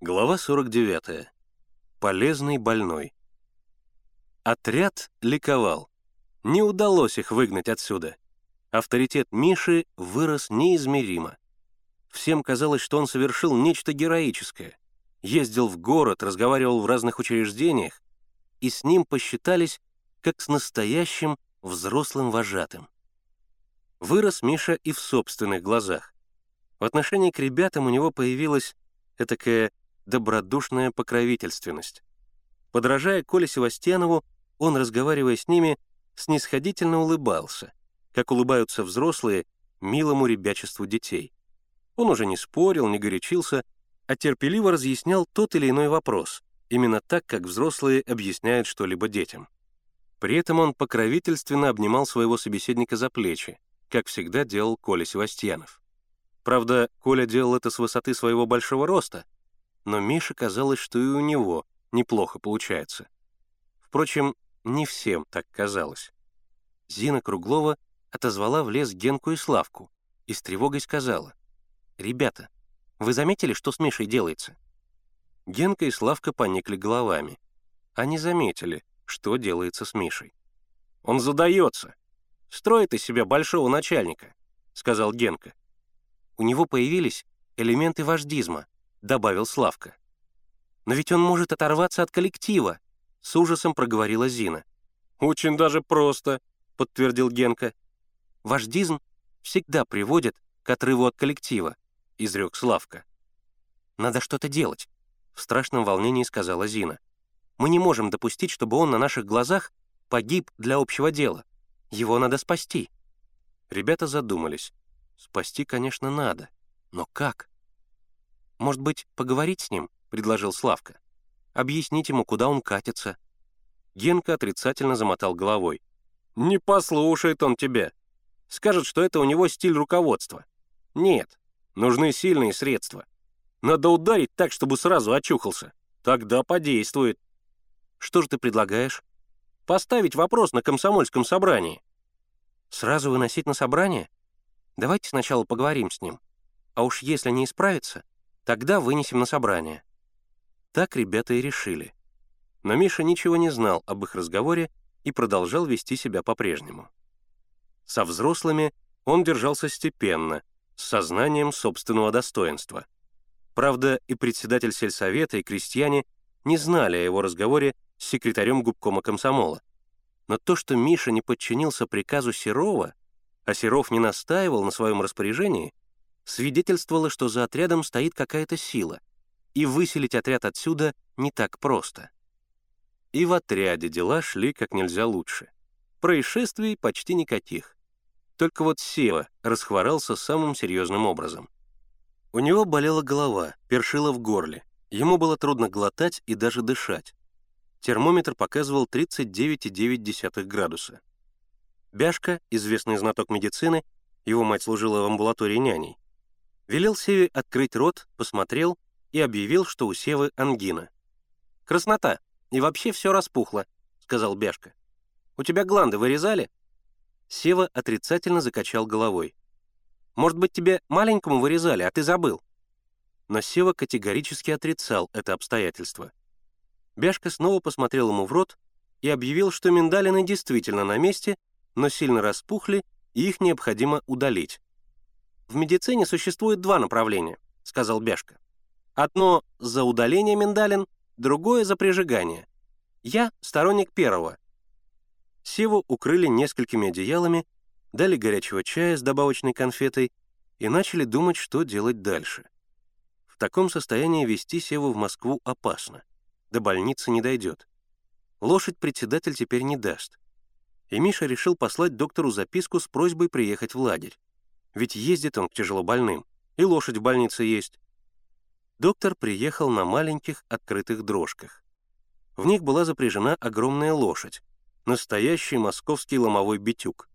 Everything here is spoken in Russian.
Глава 49. Полезный больной. Отряд ликовал. Не удалось их выгнать отсюда. Авторитет Миши вырос неизмеримо. Всем казалось, что он совершил нечто героическое. Ездил в город, разговаривал в разных учреждениях, и с ним посчитались как с настоящим взрослым вожатым. Вырос Миша и в собственных глазах. В отношении к ребятам у него появилась этакая добродушная покровительственность. Подражая Коле Севастьянову, он, разговаривая с ними, снисходительно улыбался, как улыбаются взрослые милому ребячеству детей. Он уже не спорил, не горячился, а терпеливо разъяснял тот или иной вопрос, именно так, как взрослые объясняют что-либо детям. При этом он покровительственно обнимал своего собеседника за плечи, как всегда делал Коля Севастьянов. Правда, Коля делал это с высоты своего большого роста — но Мише казалось, что и у него неплохо получается. Впрочем, не всем так казалось. Зина Круглова отозвала в лес Генку и Славку и с тревогой сказала, «Ребята, вы заметили, что с Мишей делается?» Генка и Славка поникли головами. Они заметили, что делается с Мишей. «Он задается. Строит из себя большого начальника», — сказал Генка. У него появились элементы вождизма —— добавил Славка. «Но ведь он может оторваться от коллектива», — с ужасом проговорила Зина. «Очень даже просто», — подтвердил Генка. «Вождизм всегда приводит к отрыву от коллектива», — изрек Славка. «Надо что-то делать», — в страшном волнении сказала Зина. «Мы не можем допустить, чтобы он на наших глазах погиб для общего дела. Его надо спасти». Ребята задумались. Спасти, конечно, надо. Но как? «Может быть, поговорить с ним?» — предложил Славка. «Объяснить ему, куда он катится». Генка отрицательно замотал головой. «Не послушает он тебя. Скажет, что это у него стиль руководства. Нет, нужны сильные средства. Надо ударить так, чтобы сразу очухался. Тогда подействует». «Что же ты предлагаешь?» «Поставить вопрос на комсомольском собрании». «Сразу выносить на собрание? Давайте сначала поговорим с ним. А уж если не исправится, Тогда вынесем на собрание». Так ребята и решили. Но Миша ничего не знал об их разговоре и продолжал вести себя по-прежнему. Со взрослыми он держался степенно, с сознанием собственного достоинства. Правда, и председатель сельсовета, и крестьяне не знали о его разговоре с секретарем губкома комсомола. Но то, что Миша не подчинился приказу Серова, а Серов не настаивал на своем распоряжении, свидетельствовало, что за отрядом стоит какая-то сила, и выселить отряд отсюда не так просто. И в отряде дела шли как нельзя лучше. Происшествий почти никаких. Только вот Сева расхворался самым серьезным образом. У него болела голова, першила в горле. Ему было трудно глотать и даже дышать. Термометр показывал 39,9 градуса. Бяшка, известный знаток медицины, его мать служила в амбулатории няней, Велел Севе открыть рот, посмотрел и объявил, что у Севы ангина. «Краснота, и вообще все распухло», — сказал Бяшка. «У тебя гланды вырезали?» Сева отрицательно закачал головой. «Может быть, тебе маленькому вырезали, а ты забыл?» Но Сева категорически отрицал это обстоятельство. Бяшка снова посмотрел ему в рот и объявил, что миндалины действительно на месте, но сильно распухли, и их необходимо удалить. «В медицине существует два направления», — сказал Бяшка. «Одно — за удаление миндалин, другое — за прижигание. Я сторонник первого». Севу укрыли несколькими одеялами, дали горячего чая с добавочной конфетой и начали думать, что делать дальше. В таком состоянии вести Севу в Москву опасно. До больницы не дойдет. Лошадь председатель теперь не даст. И Миша решил послать доктору записку с просьбой приехать в лагерь. Ведь ездит он к тяжелобольным, и лошадь в больнице есть. Доктор приехал на маленьких открытых дрожках. В них была запряжена огромная лошадь, настоящий московский ломовой битюк.